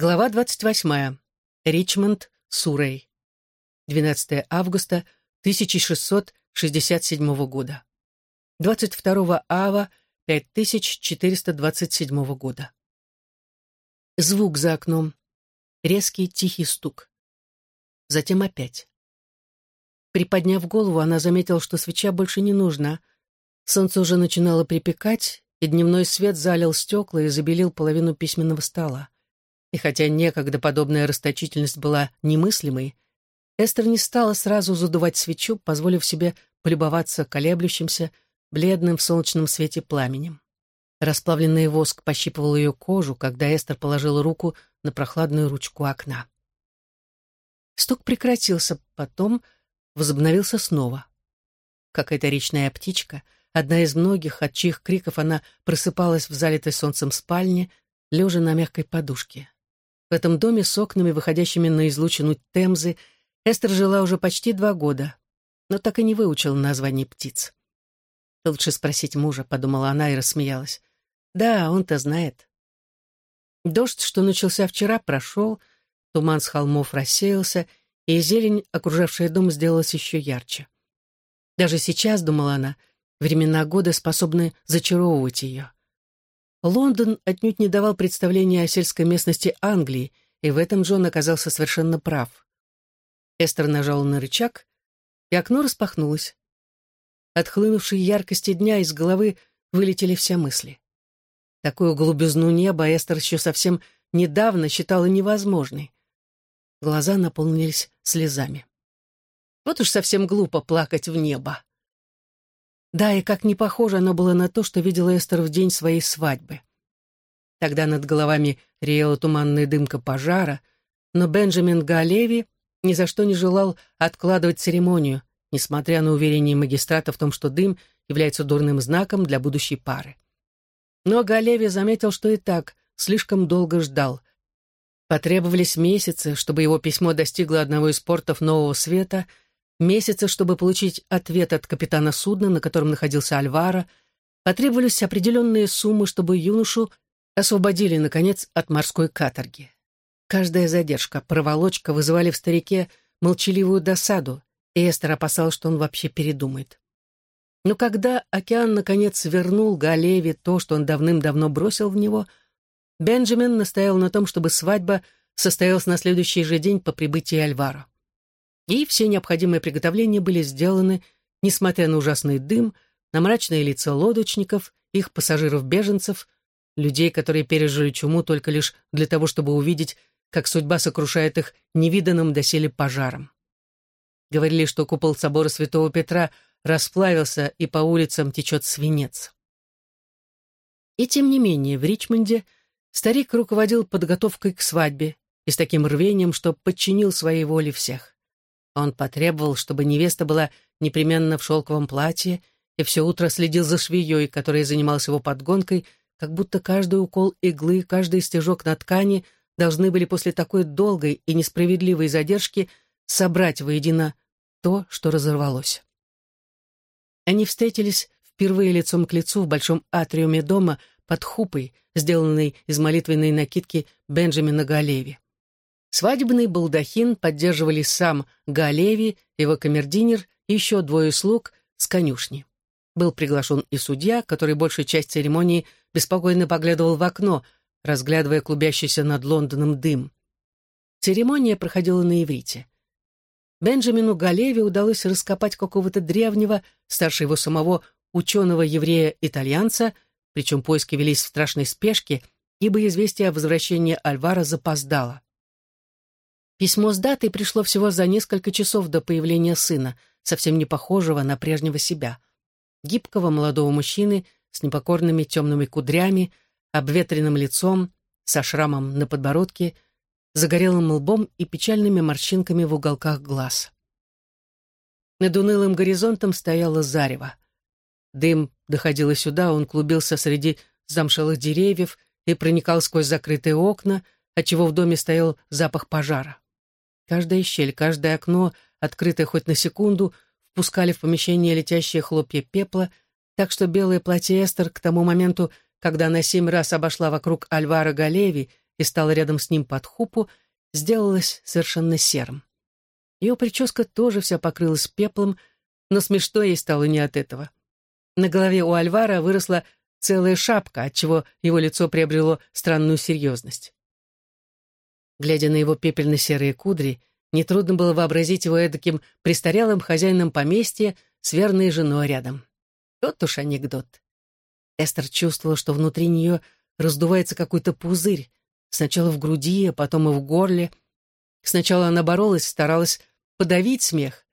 Глава 28. Ричмонд, Суррей. 12 августа 1667 года. 22 ава 5427 года. Звук за окном. Резкий тихий стук. Затем опять. Приподняв голову, она заметила, что свеча больше не нужна. Солнце уже начинало припекать, и дневной свет залил стекла и забелил половину письменного стола. И хотя некогда подобная расточительность была немыслимой, Эстер не стала сразу задувать свечу, позволив себе полюбоваться колеблющимся, бледным в солнечном свете пламенем. Расплавленный воск пощипывал ее кожу, когда Эстер положила руку на прохладную ручку окна. Стук прекратился, потом возобновился снова. Какая-то речная птичка, одна из многих, от чьих криков она просыпалась в залитой солнцем спальне, лежа на мягкой подушке. В этом доме с окнами, выходящими на излучину Темзы, Эстер жила уже почти два года, но так и не выучила название птиц. «Лучше спросить мужа», — подумала она и рассмеялась. «Да, он-то знает». Дождь, что начался вчера, прошел, туман с холмов рассеялся, и зелень, окружавшая дом, сделалась еще ярче. Даже сейчас, думала она, времена года способны зачаровывать ее. Лондон отнюдь не давал представления о сельской местности Англии, и в этом Джон оказался совершенно прав. Эстер нажала на рычаг, и окно распахнулось. От хлынувшей яркости дня из головы вылетели все мысли. Такую голубизну неба Эстер еще совсем недавно считала невозможной. Глаза наполнились слезами. Вот уж совсем глупо плакать в небо. Да, и как не похоже оно было на то, что видела Эстер в день своей свадьбы. Тогда над головами реяла туманная дымка пожара, но Бенджамин Галеви ни за что не желал откладывать церемонию, несмотря на уверение магистрата в том, что дым является дурным знаком для будущей пары. Но Галеви заметил, что и так слишком долго ждал. Потребовались месяцы, чтобы его письмо достигло одного из портов Нового Света — месяца, чтобы получить ответ от капитана судна, на котором находился Альвара, потребовались определенные суммы, чтобы юношу освободили, наконец, от морской каторги. Каждая задержка, проволочка вызывали в старике молчаливую досаду, и Эстер опасалась, что он вообще передумает. Но когда океан, наконец, вернул Галеве то, что он давным-давно бросил в него, Бенджамин настоял на том, чтобы свадьба состоялась на следующий же день по прибытии Альвара. И все необходимые приготовления были сделаны, несмотря на ужасный дым, на мрачные лица лодочников, их пассажиров-беженцев, людей, которые пережили чуму только лишь для того, чтобы увидеть, как судьба сокрушает их невиданным доселе пожаром. Говорили, что купол собора святого Петра расплавился, и по улицам течет свинец. И тем не менее, в Ричмонде старик руководил подготовкой к свадьбе и с таким рвением, что подчинил своей воле всех. Он потребовал, чтобы невеста была непременно в шелковом платье, и все утро следил за швеей, которая занималась его подгонкой, как будто каждый укол иглы, каждый стежок на ткани должны были после такой долгой и несправедливой задержки собрать воедино то, что разорвалось. Они встретились впервые лицом к лицу в большом атриуме дома под хупой, сделанной из молитвенной накидки Бенджамина Галеви. Свадебный балдахин поддерживали сам Галеви, его камердинер и еще двое слуг с конюшни. Был приглашен и судья, который большую часть церемонии беспокойно поглядывал в окно, разглядывая клубящийся над Лондоном дым. Церемония проходила на иврите. Бенджамину Галеви удалось раскопать какого-то древнего, старше его самого, ученого-еврея-итальянца, причем поиски велись в страшной спешке, ибо известие о возвращении Альвара запоздало. Письмо с датой пришло всего за несколько часов до появления сына, совсем не похожего на прежнего себя. Гибкого молодого мужчины с непокорными темными кудрями, обветренным лицом, со шрамом на подбородке, загорелым лбом и печальными морщинками в уголках глаз. Над унылым горизонтом стояло зарево. Дым доходил сюда, он клубился среди замшелых деревьев и проникал сквозь закрытые окна, отчего в доме стоял запах пожара. Каждая щель, каждое окно, открытое хоть на секунду, впускали в помещение летящие хлопья пепла, так что белое платье Эстер к тому моменту, когда она семь раз обошла вокруг Альвара Галеви и стала рядом с ним под хупу, сделалось совершенно серым. Ее прическа тоже вся покрылась пеплом, но смешно ей стало не от этого. На голове у Альвара выросла целая шапка, отчего его лицо приобрело странную серьезность. Глядя на его пепельно-серые кудри, нетрудно было вообразить его эдаким престарелым хозяином поместья с верной женой рядом. Тот уж анекдот. Эстер чувствовала, что внутри нее раздувается какой-то пузырь, сначала в груди, а потом и в горле. Сначала она боролась, старалась подавить смех.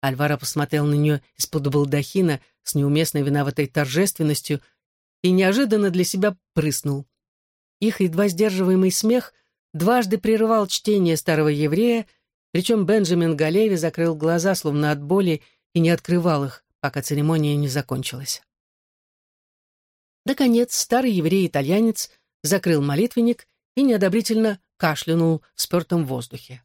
Альвара посмотрел на нее из-под балдахина с неуместной виноватой торжественностью и неожиданно для себя прыснул. Их едва сдерживаемый смех дважды прерывал чтение старого еврея, причем Бенджамин Галеви закрыл глаза, словно от боли, и не открывал их, пока церемония не закончилась. Наконец, старый еврей-итальянец закрыл молитвенник и неодобрительно кашлянул в спертом воздухе.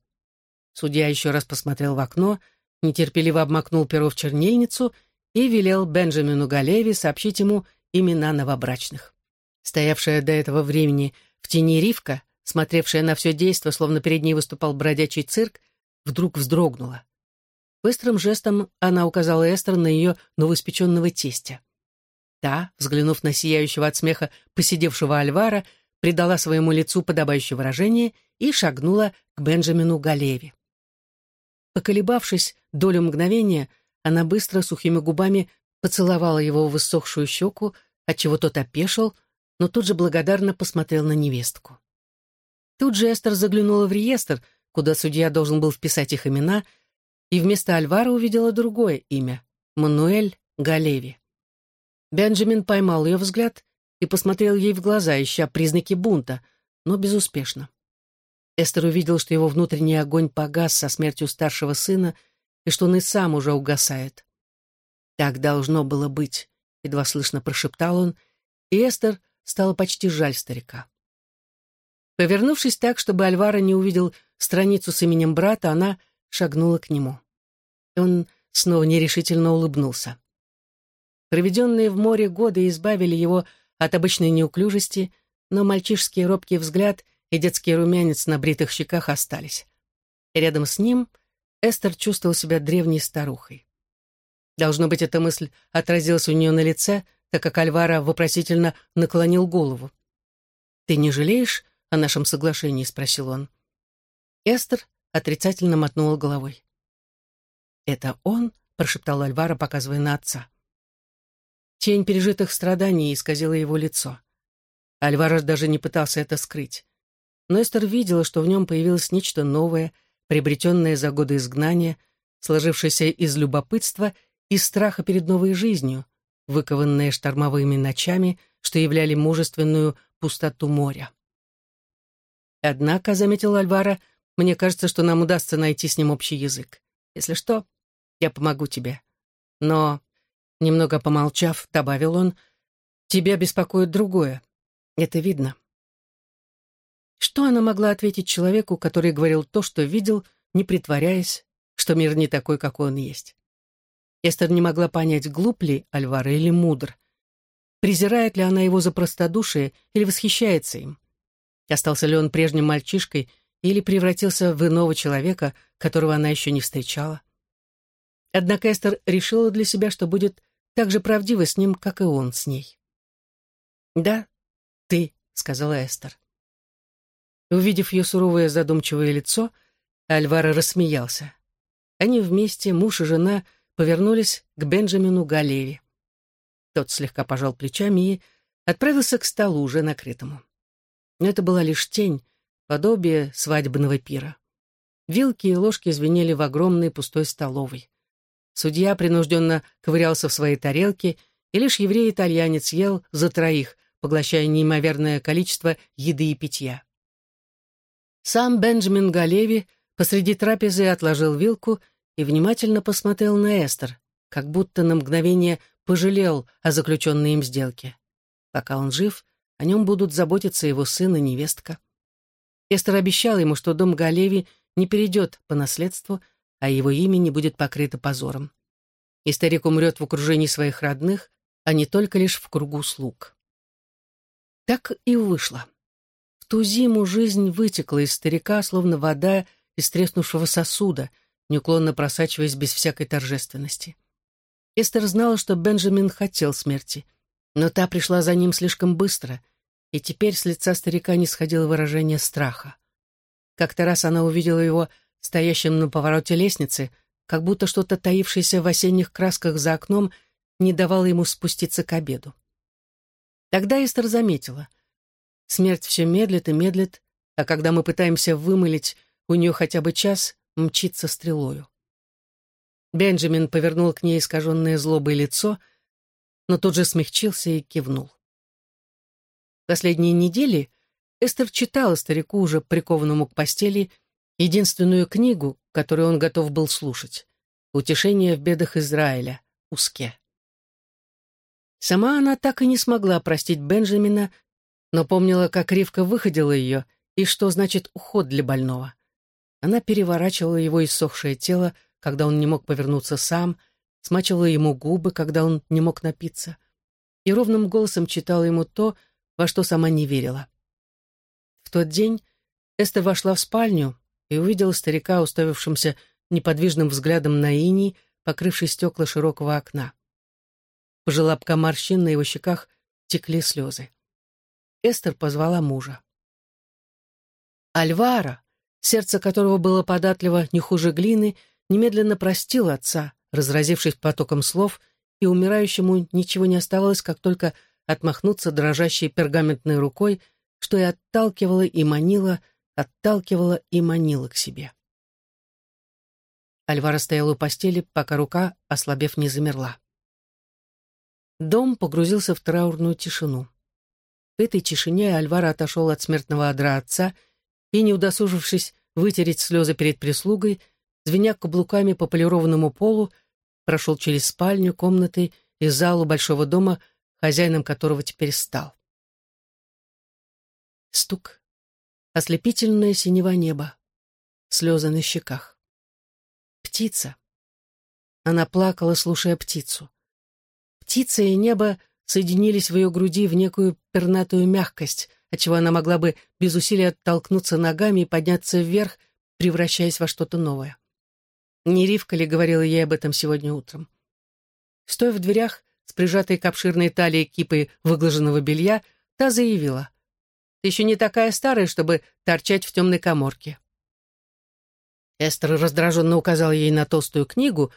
Судья еще раз посмотрел в окно, нетерпеливо обмакнул перо в чернильницу и велел Бенджамину Галеви сообщить ему имена новобрачных. Стоявшая до этого времени в тени Ривка, смотревшая на все действо, словно перед ней выступал бродячий цирк, вдруг вздрогнула. Быстрым жестом она указала Эстер на ее новоиспеченного тестя. Та, взглянув на сияющего от смеха посидевшего Альвара, придала своему лицу подобающее выражение и шагнула к Бенджамину Галеви. Поколебавшись долю мгновения, она быстро сухими губами поцеловала его в высохшую щеку, отчего тот опешил, но тут же благодарно посмотрел на невестку. Тут же Эстер заглянула в реестр, куда судья должен был вписать их имена, и вместо Альвара увидела другое имя — Мануэль Галеви. Бенджамин поймал ее взгляд и посмотрел ей в глаза, ища признаки бунта, но безуспешно. Эстер увидел, что его внутренний огонь погас со смертью старшего сына и что он и сам уже угасает. «Так должно было быть», — едва слышно прошептал он, и Эстер стала почти жаль старика. Повернувшись так, чтобы Альвара не увидел страницу с именем брата, она шагнула к нему. Он снова нерешительно улыбнулся. Проведенные в море годы избавили его от обычной неуклюжести, но мальчишский робкий взгляд и детский румянец на бритых щеках остались. И рядом с ним Эстер чувствовал себя древней старухой. Должно быть, эта мысль отразилась у нее на лице, так как Альвара вопросительно наклонил голову. «Ты не жалеешь о нашем соглашении?» — спросил он. Эстер отрицательно мотнула головой. «Это он?» — прошептал Альвара, показывая на отца. Тень пережитых страданий исказила его лицо. Альварес даже не пытался это скрыть. Но Эстер видела, что в нем появилось нечто новое, приобретенное за годы изгнания, сложившееся из любопытства и страха перед новой жизнью, выкованное штормовыми ночами, что являли мужественную пустоту моря. Однако, — заметил Альвара, — мне кажется, что нам удастся найти с ним общий язык. Если что, я помогу тебе. Но Немного помолчав, добавил он, «Тебя беспокоит другое. Это видно». Что она могла ответить человеку, который говорил то, что видел, не притворяясь, что мир не такой, какой он есть? Эстер не могла понять, глуп ли Альвара или мудр. Презирает ли она его за простодушие или восхищается им? Остался ли он прежним мальчишкой или превратился в иного человека, которого она еще не встречала? Однако Эстер решила для себя, что будет так же правдива с ним, как и он с ней. «Да, ты», — сказала Эстер. Увидев ее суровое задумчивое лицо, Альвара рассмеялся. Они вместе, муж и жена, повернулись к Бенджамину Галеви. Тот слегка пожал плечами и отправился к столу, уже накрытому. Но это была лишь тень, подобие свадебного пира. Вилки и ложки звенели в огромной пустой столовой. Судья принужденно ковырялся в своей тарелке, и лишь еврей-итальянец ел за троих, поглощая неимоверное количество еды и питья. Сам Бенджамин Галеви посреди трапезы отложил вилку и внимательно посмотрел на Эстер, как будто на мгновение пожалел о заключенной им сделке. Пока он жив, о нем будут заботиться его сын и невестка. Эстер обещал ему, что дом Галеви не перейдет по наследству, а его имя не будет покрыто позором. И старик умрет в окружении своих родных, а не только лишь в кругу слуг. Так и вышло. В ту зиму жизнь вытекла из старика, словно вода из треснувшего сосуда, неуклонно просачиваясь без всякой торжественности. Эстер знала, что Бенджамин хотел смерти, но та пришла за ним слишком быстро, и теперь с лица старика не сходило выражение страха. Как-то раз она увидела его стоящим на повороте лестницы, как будто что-то таившееся в осенних красках за окном не давало ему спуститься к обеду. Тогда Эстер заметила. Смерть все медлит и медлит, а когда мы пытаемся вымылить у нее хотя бы час, мчится стрелою. Бенджамин повернул к ней искаженное злобое лицо, но тут же смягчился и кивнул. Последние недели Эстер читала старику, уже прикованному к постели, единственную книгу, которую он готов был слушать «Утешение в бедах Израиля» Уске. Сама она так и не смогла простить Бенджамина, но помнила, как Ривка выходила ее и что значит уход для больного. Она переворачивала его иссохшее тело, когда он не мог повернуться сам, смачивала ему губы, когда он не мог напиться, и ровным голосом читала ему то, во что сама не верила. В тот день Эстер вошла в спальню, и увидела старика, уставившимся неподвижным взглядом на иней, покрывший стекла широкого окна. По желобкам морщин на его щеках текли слезы. Эстер позвала мужа. Альвара, сердце которого было податливо не хуже глины, немедленно простил отца, разразившись потоком слов, и умирающему ничего не оставалось, как только отмахнуться дрожащей пергаментной рукой, что и отталкивало и манило, отталкивала и манила к себе. Альвара стояла у постели, пока рука, ослабев, не замерла. Дом погрузился в траурную тишину. В этой тишине Альвара отошел от смертного одра отца и, не удосужившись вытереть слезы перед прислугой, звеня каблуками по полированному полу, прошел через спальню, комнаты и залу большого дома, хозяином которого теперь стал. Стук, ослепительное синева неба, слезы на щеках. Птица. Она плакала, слушая птицу. Птица и небо соединились в ее груди в некую пернатую мягкость, отчего она могла бы без усилия оттолкнуться ногами и подняться вверх, превращаясь во что-то новое. Не Ривка ли говорила ей об этом сегодня утром? Стоя в дверях, с прижатой к обширной талии кипой выглаженного белья, та заявила. Ты еще не такая старая, чтобы торчать в темной коморке». Эстер раздраженно указал ей на толстую книгу,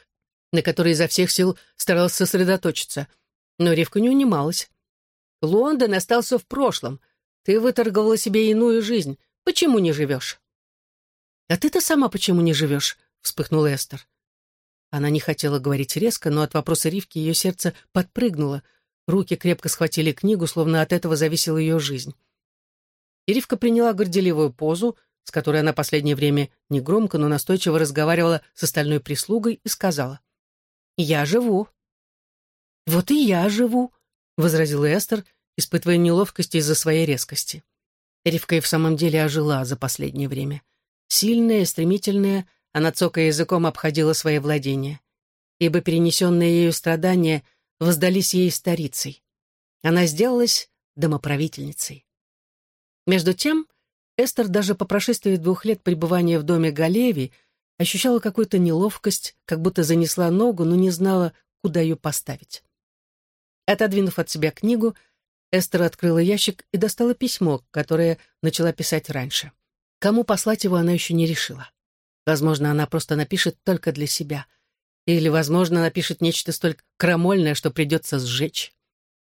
на которой изо всех сил старалась сосредоточиться. Но Ривка не унималась. «Лондон остался в прошлом. Ты выторговала себе иную жизнь. Почему не живешь?» «А ты-то сама почему не живешь?» — вспыхнула Эстер. Она не хотела говорить резко, но от вопроса Ривки ее сердце подпрыгнуло. Руки крепко схватили книгу, словно от этого зависела ее жизнь. И Ривка приняла горделивую позу, с которой она последнее время негромко, но настойчиво разговаривала с остальной прислугой и сказала. «Я живу». «Вот и я живу», — возразила Эстер, испытывая неловкость из-за своей резкости. Ривка и в самом деле ожила за последнее время. Сильная, стремительная, она цокая языком обходила свои владения. Ибо перенесенные ею страдания воздались ей старицей. Она сделалась домоправительницей. Между тем, Эстер даже по прошествии двух лет пребывания в доме Галеви ощущала какую-то неловкость, как будто занесла ногу, но не знала, куда ее поставить. Отодвинув от себя книгу, Эстер открыла ящик и достала письмо, которое начала писать раньше. Кому послать его, она еще не решила. Возможно, она просто напишет только для себя. Или, возможно, напишет нечто столь крамольное, что придется сжечь.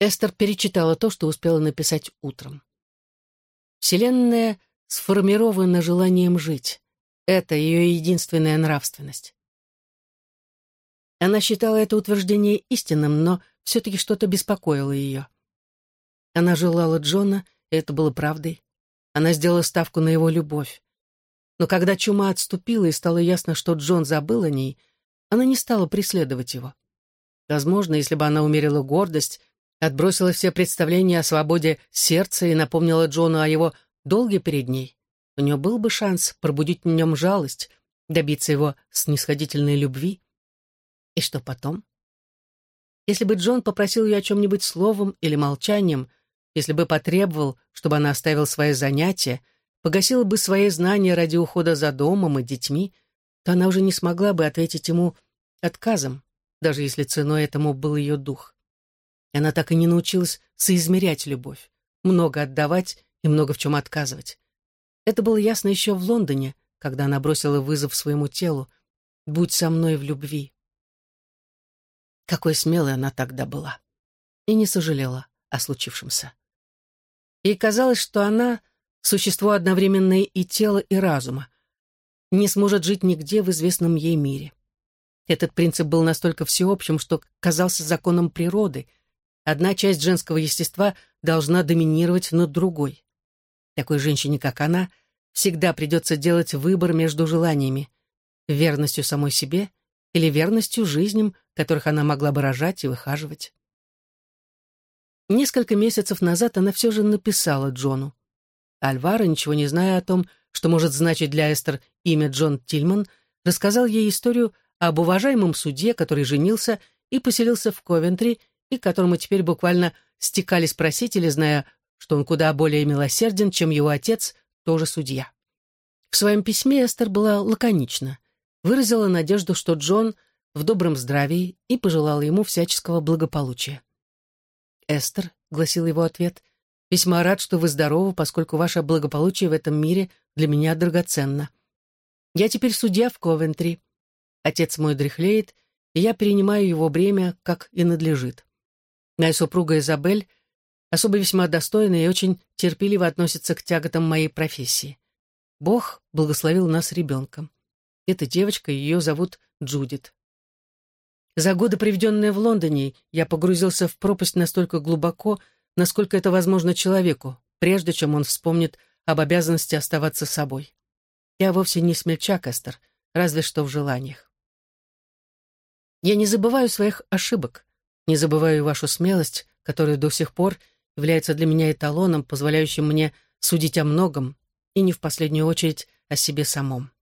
Эстер перечитала то, что успела написать утром. Вселенная сформирована желанием жить. Это ее единственная нравственность. Она считала это утверждение истинным, но все-таки что-то беспокоило ее. Она желала Джона, и это было правдой. Она сделала ставку на его любовь. Но когда чума отступила и стало ясно, что Джон забыл о ней, она не стала преследовать его. Возможно, если бы она умерила гордость, отбросила все представления о свободе сердца и напомнила Джону о его долге перед ней, у нее был бы шанс пробудить в нем жалость, добиться его снисходительной любви. И что потом? Если бы Джон попросил ее о чем-нибудь словом или молчанием, если бы потребовал, чтобы она оставила свои занятия, погасила бы свои знания ради ухода за домом и детьми, то она уже не смогла бы ответить ему отказом, даже если ценой этому был ее дух. Она так и не научилась соизмерять любовь, много отдавать и много в чем отказывать. Это было ясно еще в Лондоне, когда она бросила вызов своему телу «Будь со мной в любви». Какой смелой она тогда была. И не сожалела о случившемся. Ей казалось, что она — существо одновременно и тела, и разума, не сможет жить нигде в известном ей мире. Этот принцип был настолько всеобщим, что казался законом природы. Одна часть женского естества должна доминировать над другой. Такой женщине, как она, всегда придется делать выбор между желаниями — верностью самой себе или верностью жизням, которых она могла бы рожать и выхаживать. Несколько месяцев назад она все же написала Джону. Альвара, ничего не зная о том, что может значить для Эстер имя Джон Тильман, рассказал ей историю об уважаемом суде, который женился и поселился в Ковентри, и к которому теперь буквально стекались просители, зная, что он куда более милосерден, чем его отец, тоже судья. В своем письме Эстер была лаконична, выразила надежду, что Джон в добром здравии и пожелала ему всяческого благополучия. «Эстер», — гласил его ответ, — «весьма рад, что вы здоровы, поскольку ваше благополучие в этом мире для меня драгоценно. Я теперь судья в Ковентри. Отец мой дряхлеет, и я перенимаю его бремя, как и надлежит. Моя супруга Изабель особо весьма достойна и очень терпеливо относится к тяготам моей профессии. Бог благословил нас ребенком. Эта девочка, ее зовут Джудит. За годы, проведенные в Лондоне, я погрузился в пропасть настолько глубоко, насколько это возможно человеку, прежде чем он вспомнит об обязанности оставаться собой. Я вовсе не смельчак, Эстер, разве что в желаниях. Я не забываю своих ошибок, не забываю вашу смелость, которая до сих пор является для меня эталоном, позволяющим мне судить о многом, и не в последнюю очередь о себе самом.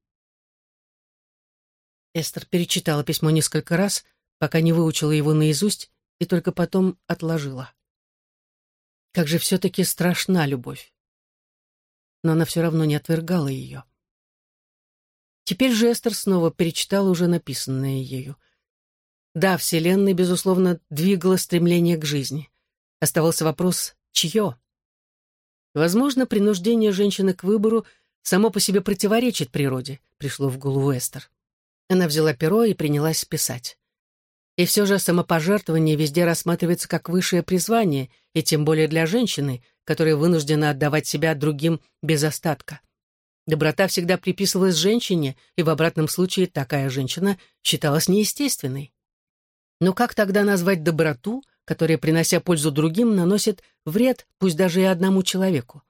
Эстер перечитала письмо несколько раз, пока не выучила его наизусть и только потом отложила. Как же все-таки страшна любовь. Но она все равно не отвергала ее. Теперь же Эстер снова перечитала уже написанное ею. Да, Вселенной, безусловно, двигало стремление к жизни. Оставался вопрос, чье? Возможно, принуждение женщины к выбору само по себе противоречит природе, пришло в голову Эстер. Она взяла перо и принялась писать. И все же самопожертвование везде рассматривается как высшее призвание, и тем более для женщины, которая вынуждена отдавать себя другим без остатка. Доброта всегда приписывалась женщине, и в обратном случае такая женщина считалась неестественной. Но как тогда назвать доброту, которая, принося пользу другим, наносит вред, пусть даже и одному человеку?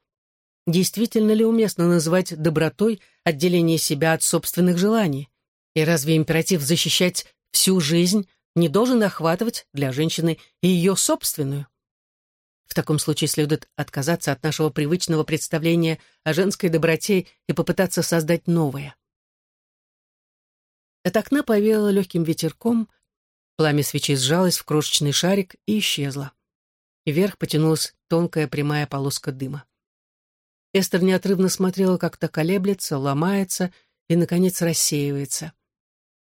Действительно ли уместно называть добротой отделение себя от собственных желаний? И разве императив защищать всю жизнь не должен охватывать для женщины и ее собственную. В таком случае следует отказаться от нашего привычного представления о женской доброте и попытаться создать новое. От окна повеяло легким ветерком, пламя свечи сжалось в крошечный шарик и исчезло. И вверх потянулась тонкая прямая полоска дыма. Эстер неотрывно смотрела, как то колеблется, ломается и, наконец, рассеивается.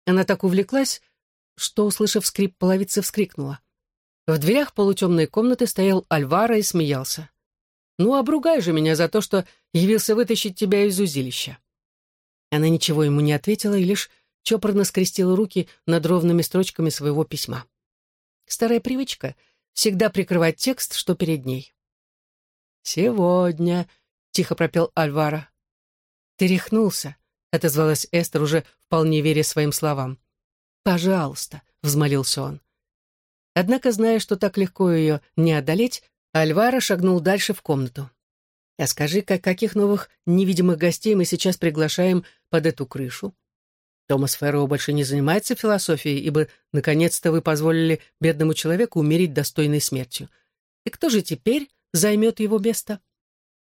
Она так увлеклась, что, услышав скрип половицы, вскрикнула. В дверях полутемной комнаты стоял Альвара и смеялся. «Ну, обругай же меня за то, что явился вытащить тебя из узилища». Она ничего ему не ответила и лишь чопорно скрестила руки над ровными строчками своего письма. Старая привычка — всегда прикрывать текст, что перед ней. «Сегодня», — тихо пропел Альвара. «Ты рехнулся», — отозвалась Эстер, уже вполне веря своим словам. «Пожалуйста», — взмолился он. Однако, зная, что так легко ее не одолеть, Альвара шагнул дальше в комнату. «А скажи, как каких новых невидимых гостей мы сейчас приглашаем под эту крышу?» Томас Ферроу больше не занимается философией, ибо, наконец-то, вы позволили бедному человеку умереть достойной смертью. И кто же теперь займет его место?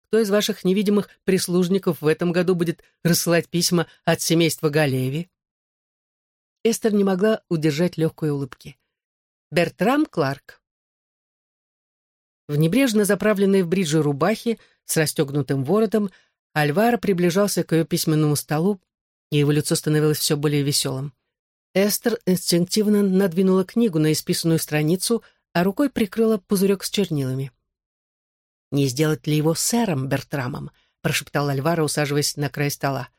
Кто из ваших невидимых прислужников в этом году будет рассылать письма от семейства Галеви? Эстер не могла удержать легкой улыбки. «Бертрам Кларк». В небрежно заправленной в бриджи рубахе с расстегнутым воротом Альвара приближался к ее письменному столу, и его лицо становилось все более веселым. Эстер инстинктивно надвинула книгу на исписанную страницу, а рукой прикрыла пузырек с чернилами. «Не сделать ли его сэром Бертрамом?» — прошептал Альвара, усаживаясь на край стола.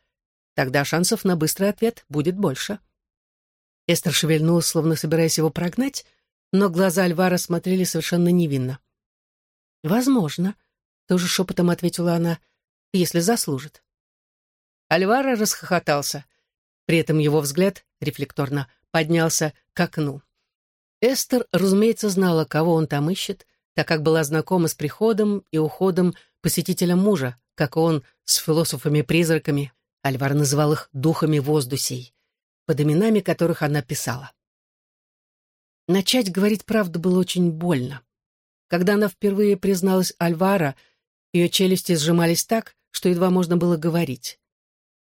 «Тогда шансов на быстрый ответ будет больше». Эстер шевельнулась, словно собираясь его прогнать, но глаза Альвара смотрели совершенно невинно. «Возможно», — тоже шепотом ответила она, — «если заслужит». Альвара расхохотался. При этом его взгляд рефлекторно поднялся к окну. Эстер, разумеется, знала, кого он там ищет, так как была знакома с приходом и уходом посетителя мужа, как он с философами-призраками. Альвар называл их «духами воздусей», под именами которых она писала. Начать говорить правду было очень больно. Когда она впервые призналась Альвара, ее челюсти сжимались так, что едва можно было говорить.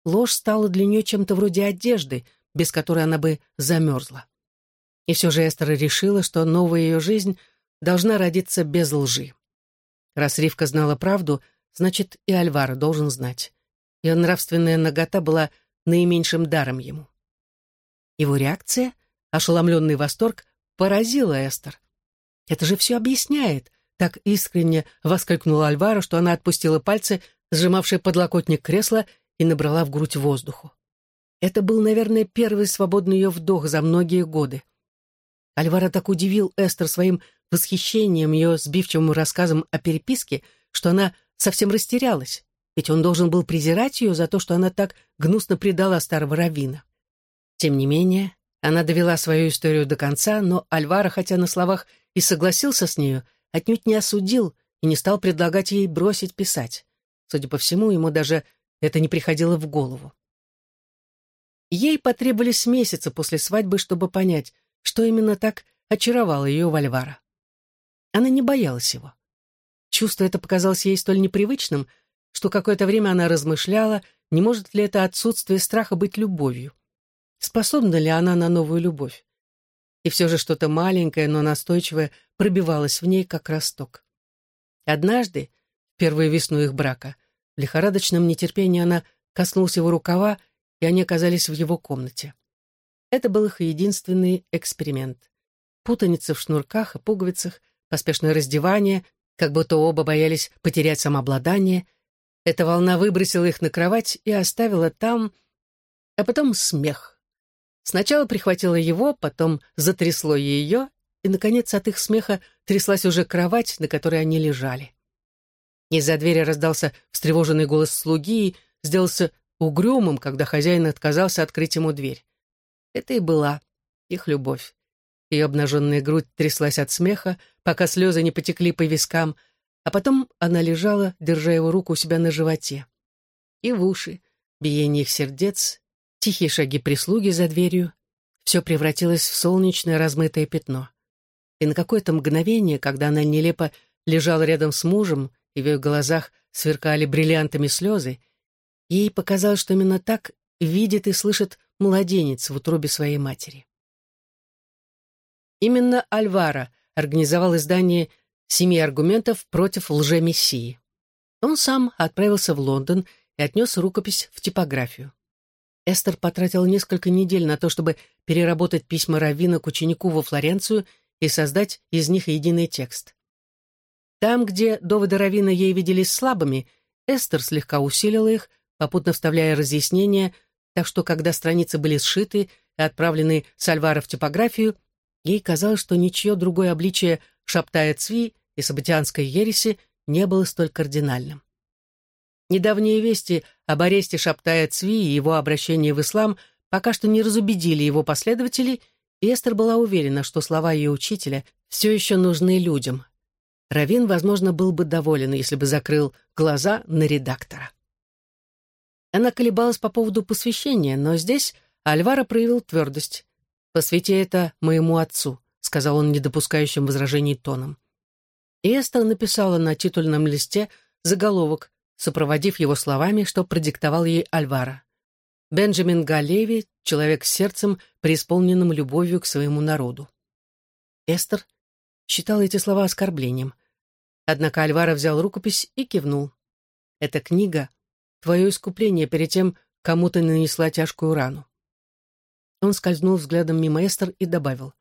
Ложь стала для нее чем-то вроде одежды, без которой она бы замерзла. И все же Эстер решила, что новая ее жизнь должна родиться без лжи. Раз Ривка знала правду, значит, и Альвара должен знать. Ее нравственная нагота была наименьшим даром ему. Его реакция, ошеломленный восторг, поразила Эстер. «Это же все объясняет», — так искренне воскликнула Альвара, что она отпустила пальцы, сжимавшие подлокотник кресла, и набрала в грудь воздуху. Это был, наверное, первый свободный ее вдох за многие годы. Альвара так удивил Эстер своим восхищением ее сбивчивым рассказом о переписке, что она совсем растерялась, ведь он должен был презирать ее за то, что она так гнусно предала старого равина. Тем не менее, она довела свою историю до конца, но Альвара, хотя на словах и согласился с нею, отнюдь не осудил и не стал предлагать ей бросить писать. Судя по всему, ему даже это не приходило в голову. Ей потребовались месяцы после свадьбы, чтобы понять, что именно так очаровало ее Вальвара. Она не боялась его. Чувство это показалось ей столь непривычным, что какое-то время она размышляла, не может ли это отсутствие страха быть любовью. Способна ли она на новую любовь? И все же что-то маленькое, но настойчивое пробивалось в ней, как росток. Однажды, первую весну их брака, в лихорадочном нетерпении она коснулась его рукава, и они оказались в его комнате. Это был их единственный эксперимент. Путаница в шнурках и пуговицах, поспешное раздевание, как будто оба боялись потерять самообладание. Эта волна выбросила их на кровать и оставила там, а потом смех. Сначала прихватило его, потом затрясло ее, и, наконец, от их смеха тряслась уже кровать, на которой они лежали. Из-за двери раздался встревоженный голос слуги и сделался угрюмым, когда хозяин отказался открыть ему дверь. Это и была их любовь. Ее обнаженная грудь тряслась от смеха, пока слезы не потекли по вискам, а потом она лежала, держа его руку у себя на животе. И в уши, биение их сердец, тихие шаги прислуги за дверью. Все превратилось в солнечное размытое пятно. И на какое-то мгновение, когда она нелепо лежала рядом с мужем, и в ее глазах сверкали бриллиантами слезы, ей показалось, что именно так видит и слышит младенец в утробе своей матери. Именно Альвара организовал издание «Семи аргументов против лжемессии». Он сам отправился в Лондон и отнес рукопись в типографию. Эстер потратил несколько недель на то, чтобы переработать письма Равина к ученику во Флоренцию и создать из них единый текст. Там, где доводы Равина ей виделись слабыми, Эстер слегка усилила их, попутно вставляя разъяснения, так что, когда страницы были сшиты и отправлены с Альвара в типографию, ей казалось, что ничье другое обличие Шаптая Цви и Сабатианской ереси не было столь кардинальным. Недавние вести об аресте Шаптая Цви и его обращении в ислам пока что не разубедили его последователей, и Эстер была уверена, что слова ее учителя все еще нужны людям. Равин, возможно, был бы доволен, если бы закрыл глаза на редактора. Она колебалась по поводу посвящения, но здесь Альвара проявил твердость. «Посвяти это моему отцу», — сказал он недопускающим возражений тоном. И Эстер написала на титульном листе заголовок сопроводив его словами, что продиктовал ей Альвара. Бенджамин Галеви — человек с сердцем, преисполненным любовью к своему народу. Эстер считала эти слова оскорблением. Однако Альвара взял рукопись и кивнул. «Эта книга — твое искупление перед тем, кому ты нанесла тяжкую рану». Он скользнул взглядом мимо Эстер и добавил.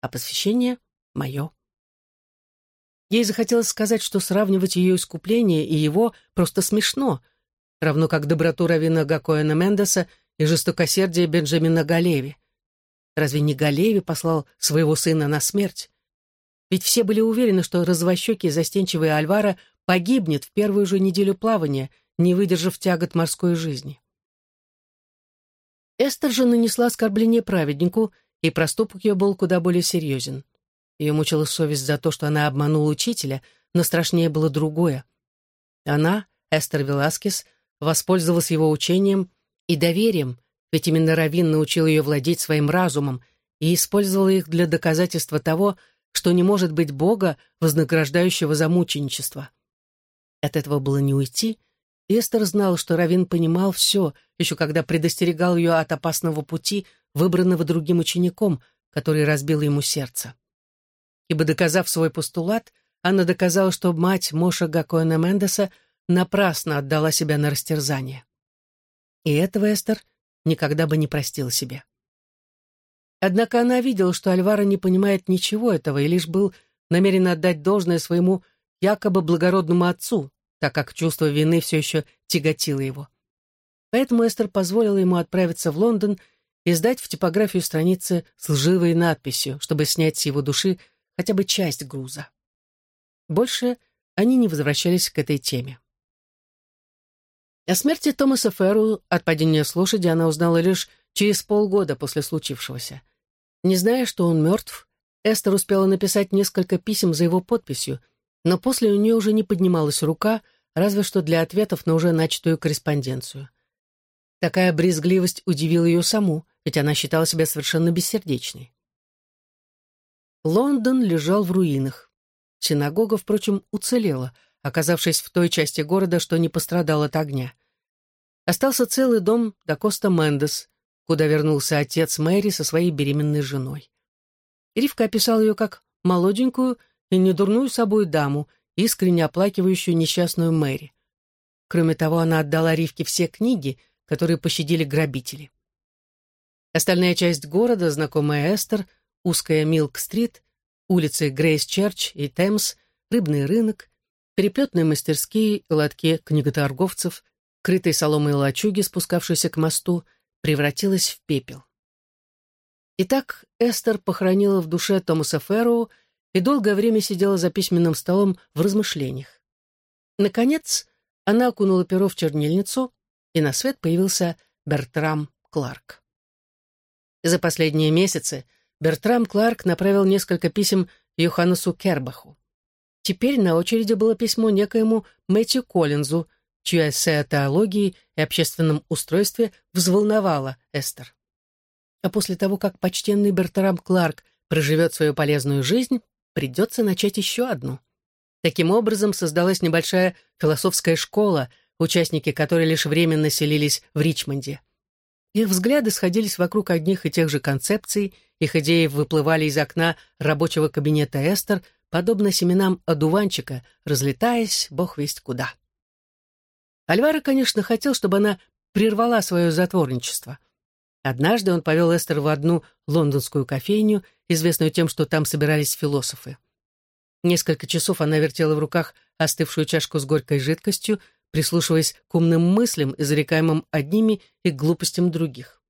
«А посвящение — мое». Ей захотелось сказать, что сравнивать ее искупление и его просто смешно, равно как доброту Равина Гакоэна Мендеса и жестокосердие Бенджамина Галеви. Разве не Галеви послал своего сына на смерть? Ведь все были уверены, что развощекий застенчивый Альвара погибнет в первую же неделю плавания, не выдержав тягот морской жизни. Эстер же нанесла оскорбление праведнику, и проступок ее был куда более серьезен. Ее мучила совесть за то, что она обманула учителя, но страшнее было другое. Она, Эстер Веласкес, воспользовалась его учением и доверием, ведь именно Равин научил ее владеть своим разумом и использовала их для доказательства того, что не может быть Бога, вознаграждающего за мученичество. От этого было не уйти, Эстер знал, что Равин понимал все, еще когда предостерегал ее от опасного пути, выбранного другим учеником, который разбил ему сердце. Ибо, доказав свой постулат, она доказала, что мать Моша Гакоэна Мендеса напрасно отдала себя на растерзание. И этого Эстер никогда бы не простила себе. Однако она видела, что Альвара не понимает ничего этого и лишь был намерен отдать должное своему якобы благородному отцу, так как чувство вины все еще тяготило его. Поэтому Эстер позволила ему отправиться в Лондон и сдать в типографию страницы с лживой надписью, чтобы снять с его души хотя бы часть груза. Больше они не возвращались к этой теме. О смерти Томаса Ферру от падения с лошади она узнала лишь через полгода после случившегося. Не зная, что он мертв, Эстер успела написать несколько писем за его подписью, но после у нее уже не поднималась рука, разве что для ответов на уже начатую корреспонденцию. Такая брезгливость удивила ее саму, ведь она считала себя совершенно бессердечной. Лондон лежал в руинах. Синагога, впрочем, уцелела — оказавшись в той части города, что не пострадал от огня. Остался целый дом Дакоста Мендес, куда вернулся отец Мэри со своей беременной женой. Ривка описал ее как молоденькую и недурную собой даму, искренне оплакивающую несчастную Мэри. Кроме того, она отдала Ривке все книги, которые пощадили грабители. Остальная часть города, знакомая Эстер, узкая Милк-стрит, улицы Грейс-Черч и Темс, рыбный рынок, переплетные мастерские и лотки книготорговцев, крытые соломой лачуги, спускавшиеся к мосту, превратилась в пепел. Итак, Эстер похоронила в душе Томаса Ферроу и долгое время сидела за письменным столом в размышлениях. Наконец, она окунула перо в чернильницу, и на свет появился Бертрам Кларк. За последние месяцы Бертрам Кларк направил несколько писем Йоханнесу Кербаху. Теперь на очереди было письмо некоему Мэтью Коллинзу, чье эссе о теологии и общественном устройстве взволновало Эстер. А после того, как почтенный Бертрам Кларк проживет свою полезную жизнь, придется начать еще одну. Таким образом создалась небольшая философская школа, участники которой лишь временно селились в Ричмонде. Их взгляды сходились вокруг одних и тех же концепций, их идеи выплывали из окна рабочего кабинета Эстер – подобно семенам одуванчика, разлетаясь бог весть куда. Альвара, конечно, хотел, чтобы она прервала свое затворничество. Однажды он повел Эстер в одну лондонскую кофейню, известную тем, что там собирались философы. Несколько часов она вертела в руках остывшую чашку с горькой жидкостью, прислушиваясь к умным мыслям, изрекаемым одними и глупостям других.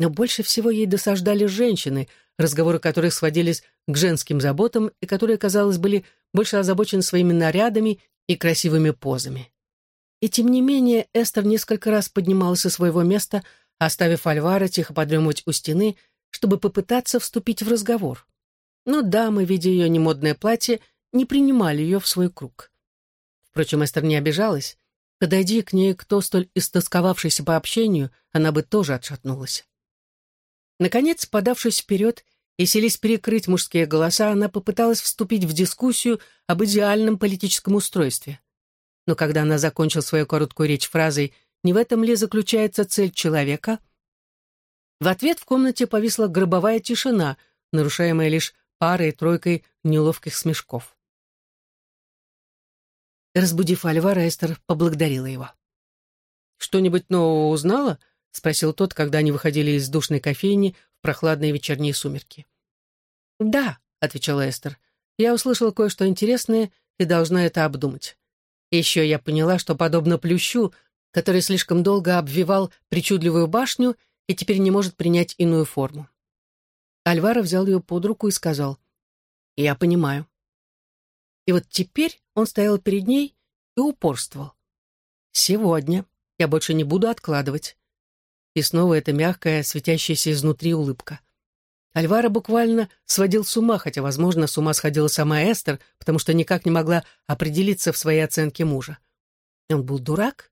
Но больше всего ей досаждали женщины, разговоры которых сводились к женским заботам и которые, казалось, были больше озабочены своими нарядами и красивыми позами. И тем не менее Эстер несколько раз поднималась со своего места, оставив Альвара тихо подремывать у стены, чтобы попытаться вступить в разговор. Но дамы, видя ее немодное платье, не принимали ее в свой круг. Впрочем, Эстер не обижалась. Подойди к ней кто столь истосковавшийся по общению, она бы тоже отшатнулась. Наконец, подавшись вперед и селись перекрыть мужские голоса, она попыталась вступить в дискуссию об идеальном политическом устройстве. Но когда она закончила свою короткую речь фразой «Не в этом ли заключается цель человека?», в ответ в комнате повисла гробовая тишина, нарушаемая лишь парой-тройкой неловких смешков. Разбудив Альвара, Эстер поблагодарила его. «Что-нибудь нового узнала?» — спросил тот, когда они выходили из душной кофейни в прохладные вечерние сумерки. «Да», — отвечала Эстер, — «я услышала кое-что интересное и должна это обдумать. Еще я поняла, что, подобно плющу, который слишком долго обвивал причудливую башню и теперь не может принять иную форму. Альваро взял ее под руку и сказал, «Я понимаю». И вот теперь он стоял перед ней и упорствовал. «Сегодня я больше не буду откладывать». И снова эта мягкая, светящаяся изнутри улыбка. Альвара буквально сводил с ума, хотя, возможно, с ума сходила сама Эстер, потому что никак не могла определиться в своей оценке мужа. Он был дурак,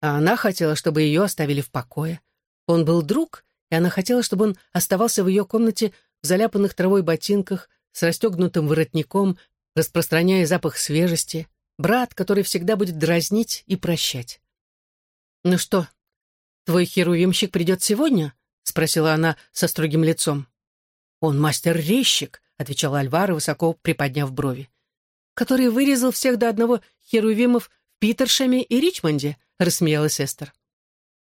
а она хотела, чтобы ее оставили в покое. Он был друг, и она хотела, чтобы он оставался в ее комнате в заляпанных травой ботинках, с расстегнутым воротником, распространяя запах свежести, брат, который всегда будет дразнить и прощать. «Ну что, твой херувимщик придет сегодня?» — спросила она со строгим лицом. «Он мастер-резчик», — отвечал Альваро, высоко приподняв брови, «который вырезал всех до одного херувимов в Питершеме и Ричмонде», — рассмеялась Эстер.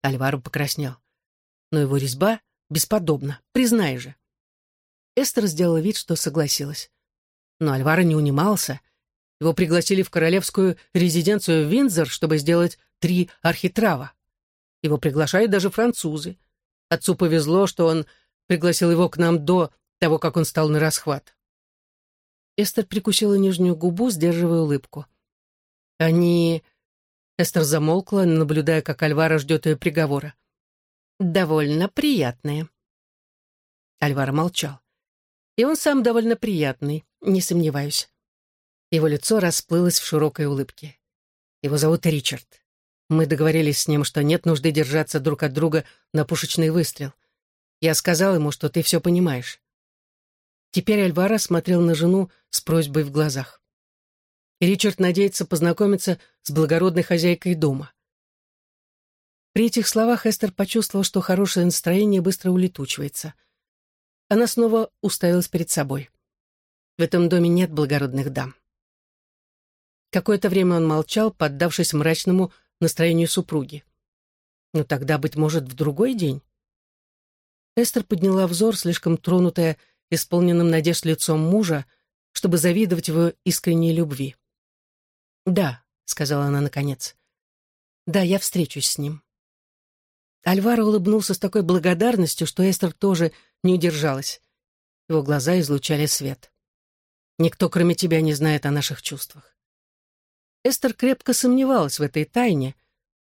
Альваро покраснел. «Но его резьба бесподобна, признай же». Эстер сделала вид, что согласилась. Но Альваро не унимался. Его пригласили в королевскую резиденцию в Виндзор, чтобы сделать три архитрава. Его приглашают даже французы. Отцу повезло, что он пригласил его к нам до того, как он стал на расхват. Эстер прикусила нижнюю губу, сдерживая улыбку. Они... Эстер замолкла, наблюдая, как Альвара ждет ее приговора. «Довольно приятные». Альвара молчал. «И он сам довольно приятный, не сомневаюсь». Его лицо расплылось в широкой улыбке. «Его зовут Ричард. Мы договорились с ним, что нет нужды держаться друг от друга на пушечный выстрел. Я сказал ему, что ты все понимаешь. Теперь Альвара смотрел на жену с просьбой в глазах. Ричард надеется познакомиться с благородной хозяйкой дома. При этих словах Эстер почувствовала, что хорошее настроение быстро улетучивается. Она снова уставилась перед собой. В этом доме нет благородных дам. Какое-то время он молчал, поддавшись мрачному настроению супруги. Но тогда, быть может, в другой день? Эстер подняла взор, слишком тронутая исполненным надежд лицом мужа, чтобы завидовать его искренней любви. «Да», — сказала она наконец. «Да, я встречусь с ним». Альваро улыбнулся с такой благодарностью, что Эстер тоже не удержалась. Его глаза излучали свет. «Никто, кроме тебя, не знает о наших чувствах». Эстер крепко сомневалась в этой тайне —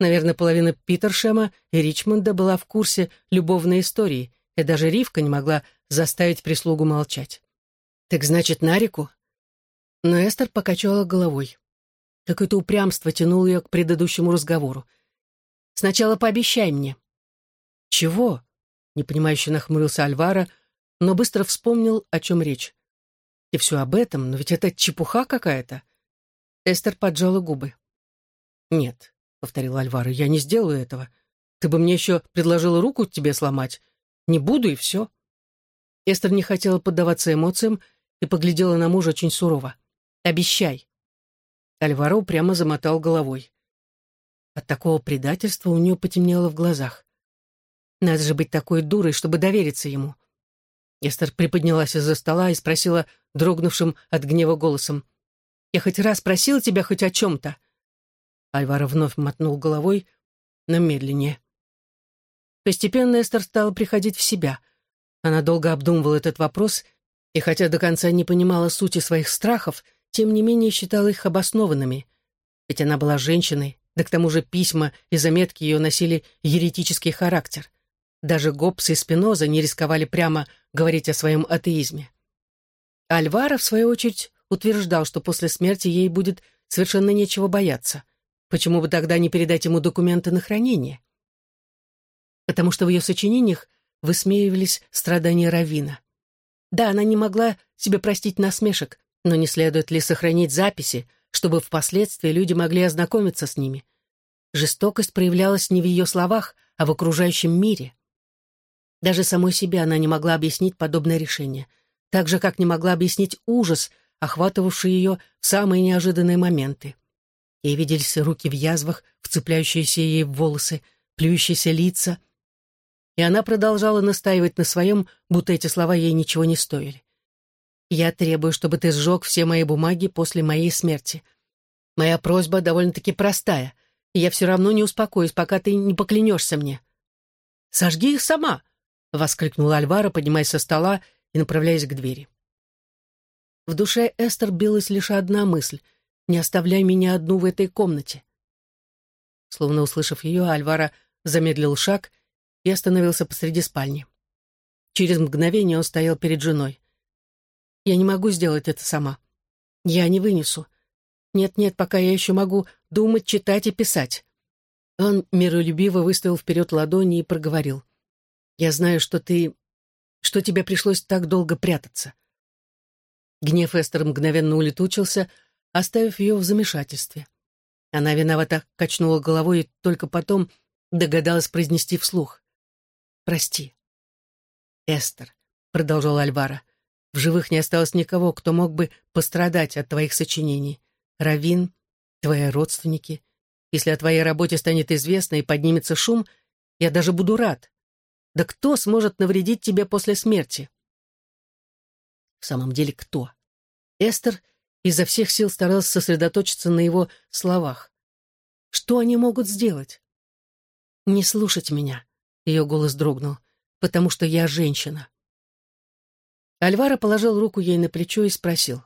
Наверное, половина Питершема и Ричмонда была в курсе любовной истории, и даже Ривка не могла заставить прислугу молчать. «Так значит, на реку?» Но Эстер покачала головой. Какое-то упрямство тянуло ее к предыдущему разговору. «Сначала пообещай мне». «Чего?» — непонимающе нахмурился Альвара, но быстро вспомнил, о чем речь. «И все об этом, но ведь это чепуха какая-то». Эстер поджала губы. «Нет, — повторил Альваро, — «я не сделаю этого. Ты бы мне еще предложила руку тебе сломать. Не буду, и все». Эстер не хотела поддаваться эмоциям и поглядела на мужа очень сурово. «Обещай». Альваро прямо замотал головой. От такого предательства у нее потемнело в глазах. Надо же быть такой дурой, чтобы довериться ему. Эстер приподнялась из-за стола и спросила дрогнувшим от гнева голосом. «Я хоть раз просила тебя хоть о чем-то?» Альвара вновь мотнул головой, но медленнее. Постепенно Эстер стала приходить в себя. Она долго обдумывала этот вопрос, и хотя до конца не понимала сути своих страхов, тем не менее считала их обоснованными. Ведь она была женщиной, да к тому же письма и заметки ее носили еретический характер. Даже Гоббс и Спиноза не рисковали прямо говорить о своем атеизме. Альвара, в свою очередь, утверждал, что после смерти ей будет совершенно нечего бояться. Почему бы тогда не передать ему документы на хранение? Потому что в ее сочинениях высмеивались страдания Равина. Да, она не могла себе простить насмешек, но не следует ли сохранить записи, чтобы впоследствии люди могли ознакомиться с ними? Жестокость проявлялась не в ее словах, а в окружающем мире. Даже самой себе она не могла объяснить подобное решение, так же, как не могла объяснить ужас, охватывавший ее в самые неожиданные моменты. Ей виделись руки в язвах, вцепляющиеся ей в волосы, плюющиеся лица. И она продолжала настаивать на своем, будто эти слова ей ничего не стоили. «Я требую, чтобы ты сжег все мои бумаги после моей смерти. Моя просьба довольно-таки простая, и я все равно не успокоюсь, пока ты не поклянешься мне». «Сожги их сама!» — воскликнула Альвара, поднимаясь со стола и направляясь к двери. В душе Эстер билась лишь одна мысль — не оставляй меня одну в этой комнате. Словно услышав ее, Альвара замедлил шаг и остановился посреди спальни. Через мгновение он стоял перед женой. «Я не могу сделать это сама. Я не вынесу. Нет-нет, пока я еще могу думать, читать и писать». Он миролюбиво выставил вперед ладони и проговорил. «Я знаю, что ты... что тебе пришлось так долго прятаться». Гнев Эстер мгновенно улетучился, оставив ее в замешательстве. Она виновато качнула головой и только потом догадалась произнести вслух. «Прости». «Эстер», — продолжал Альвара, — «в живых не осталось никого, кто мог бы пострадать от твоих сочинений. Равин, твои родственники. Если о твоей работе станет известно и поднимется шум, я даже буду рад. Да кто сможет навредить тебе после смерти?» В самом деле, кто? Эстер изо всех сил старался сосредоточиться на его словах. Что они могут сделать? «Не слушать меня», — ее голос дрогнул, «потому что я женщина». Альвара положил руку ей на плечо и спросил,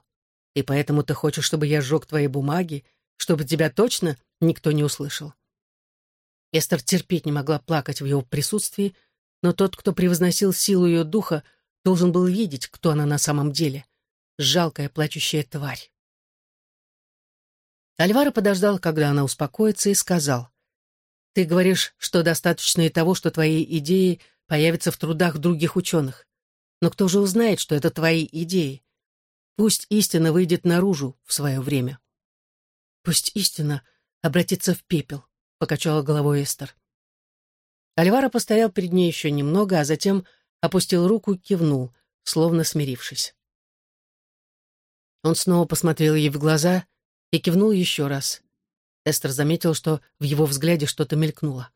«И поэтому ты хочешь, чтобы я сжег твои бумаги, чтобы тебя точно никто не услышал?» Эстер терпеть не могла плакать в его присутствии, но тот, кто превозносил силу ее духа, должен был видеть, кто она на самом деле — жалкая плачущая тварь. Альваро подождал, когда она успокоится, и сказал, «Ты говоришь, что достаточно и того, что твои идеи появятся в трудах других ученых. Но кто же узнает, что это твои идеи? Пусть истина выйдет наружу в свое время». «Пусть истина обратится в пепел», — покачала головой Эстер. Альваро постоял перед ней еще немного, а затем опустил руку и кивнул, словно смирившись. Он снова посмотрел ей в глаза и кивнул еще раз. Эстер заметил, что в его взгляде что-то мелькнуло.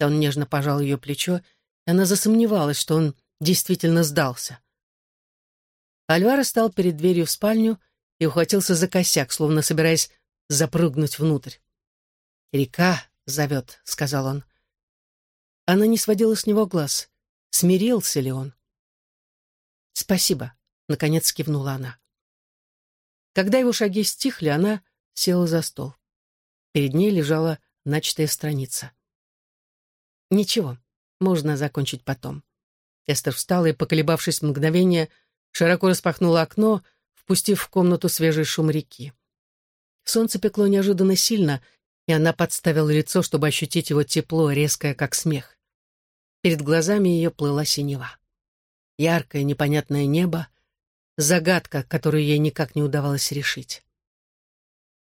Он нежно пожал ее плечо, и она засомневалась, что он действительно сдался. Альвара стал перед дверью в спальню и ухватился за косяк, словно собираясь запрыгнуть внутрь. «Река зовет», — сказал он. Она не сводила с него глаз. Смирился ли он? «Спасибо», — наконец кивнула она. Когда его шаги стихли, она села за стол. Перед ней лежала начатая страница. «Ничего, можно закончить потом». Эстер встала и, поколебавшись мгновение, широко распахнула окно, впустив в комнату свежий шум реки. Солнце пекло неожиданно сильно, и она подставила лицо, чтобы ощутить его тепло, резкое, как смех. Перед глазами ее плыла синева. Яркое, непонятное небо, загадка, которую ей никак не удавалось решить.